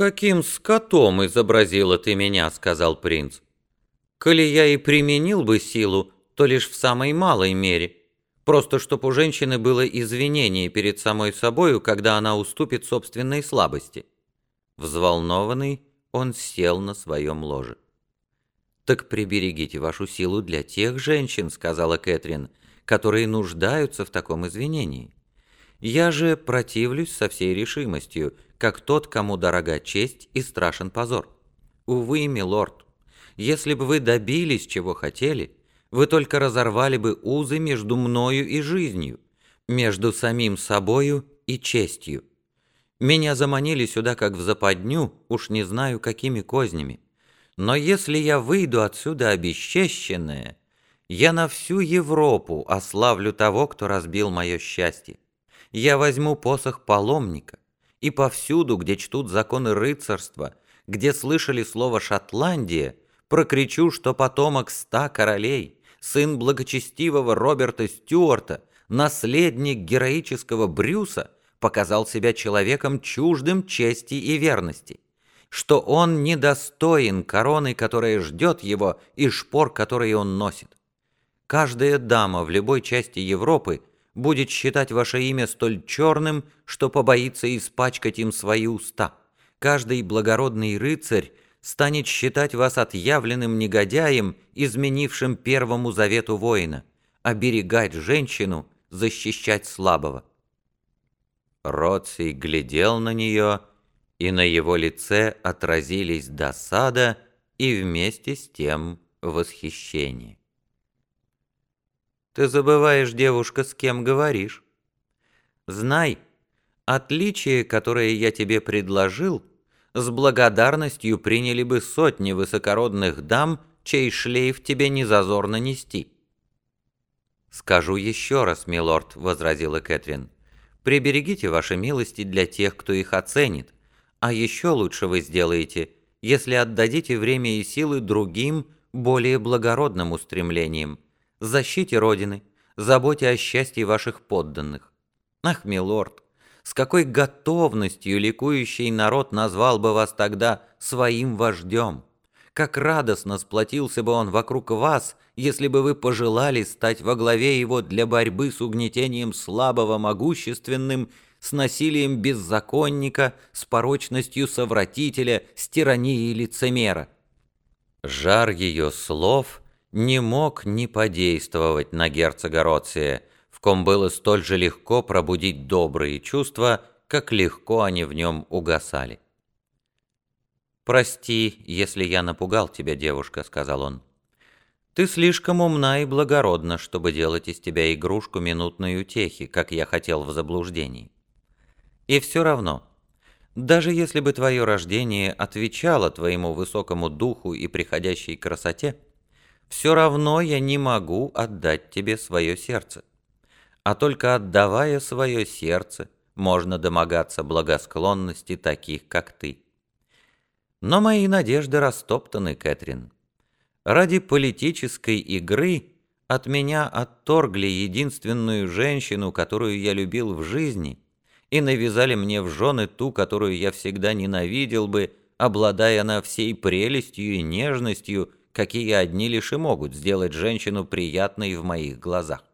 «Каким скотом изобразила ты меня?» — сказал принц. «Коли я и применил бы силу, то лишь в самой малой мере, просто чтоб у женщины было извинение перед самой собою, когда она уступит собственной слабости». Взволнованный, он сел на своем ложе. «Так приберегите вашу силу для тех женщин», — сказала Кэтрин, «которые нуждаются в таком извинении. Я же противлюсь со всей решимостью, как тот, кому дорога честь и страшен позор. Увы, милорд, если бы вы добились, чего хотели, вы только разорвали бы узы между мною и жизнью, между самим собою и честью. Меня заманили сюда как в западню, уж не знаю, какими кознями. Но если я выйду отсюда обесчещенная, я на всю Европу ославлю того, кто разбил мое счастье я возьму посох паломника, и повсюду, где чтут законы рыцарства, где слышали слово «Шотландия», прокричу, что потомок ста королей, сын благочестивого Роберта Стюарта, наследник героического Брюса, показал себя человеком чуждым чести и верности, что он недостоин короны, которая ждет его, и шпор, которые он носит. Каждая дама в любой части Европы будет считать ваше имя столь черным, что побоится испачкать им свои уста. Каждый благородный рыцарь станет считать вас отъявленным негодяем, изменившим первому завету воина, оберегать женщину, защищать слабого. Роций глядел на нее, и на его лице отразились досада и вместе с тем восхищение. Ты забываешь, девушка, с кем говоришь. Знай, отличие, которое я тебе предложил, с благодарностью приняли бы сотни высокородных дам, чей шлейф тебе не зазорно нести. «Скажу еще раз, милорд», — возразила Кэтрин, «приберегите ваши милости для тех, кто их оценит, а еще лучше вы сделаете, если отдадите время и силы другим, более благородным устремлениям защите Родины, заботе о счастье ваших подданных. Ах, милорд, с какой готовностью ликующий народ назвал бы вас тогда своим вождем! Как радостно сплотился бы он вокруг вас, если бы вы пожелали стать во главе его для борьбы с угнетением слабого могущественным, с насилием беззаконника, с порочностью совратителя, с тиранией лицемера. Жар ее слов — не мог не подействовать на герцога Роция, в ком было столь же легко пробудить добрые чувства, как легко они в нем угасали. «Прости, если я напугал тебя, девушка», — сказал он. «Ты слишком умна и благородна, чтобы делать из тебя игрушку минутной утехи, как я хотел в заблуждении. И все равно, даже если бы твое рождение отвечало твоему высокому духу и приходящей красоте, — все равно я не могу отдать тебе свое сердце. А только отдавая свое сердце, можно домогаться благосклонности таких, как ты. Но мои надежды растоптаны, Кэтрин. Ради политической игры от меня отторгли единственную женщину, которую я любил в жизни, и навязали мне в жены ту, которую я всегда ненавидел бы, обладая она всей прелестью и нежностью, какие одни лишь и могут сделать женщину приятной в моих глазах.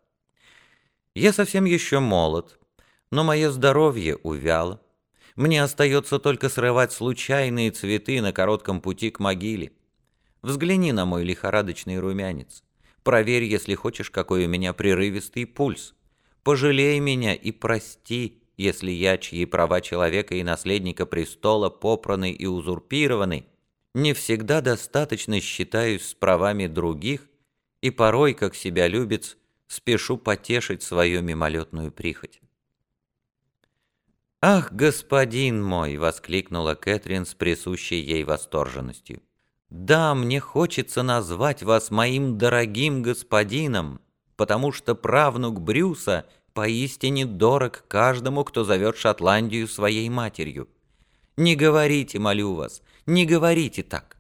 Я совсем еще молод, но мое здоровье увяло. Мне остается только срывать случайные цветы на коротком пути к могиле. Взгляни на мой лихорадочный румянец. Проверь, если хочешь, какой у меня прерывистый пульс. Пожалей меня и прости, если я, чьи права человека и наследника престола попраны и узурпированы, не всегда достаточно считаюсь с правами других и порой, как себя любец, спешу потешить свою мимолетную прихоть. «Ах, господин мой!» — воскликнула Кэтрин с присущей ей восторженностью. «Да, мне хочется назвать вас моим дорогим господином, потому что правнук Брюса поистине дорог каждому, кто зовет Шотландию своей матерью. Не говорите, молю вас, не говорите так.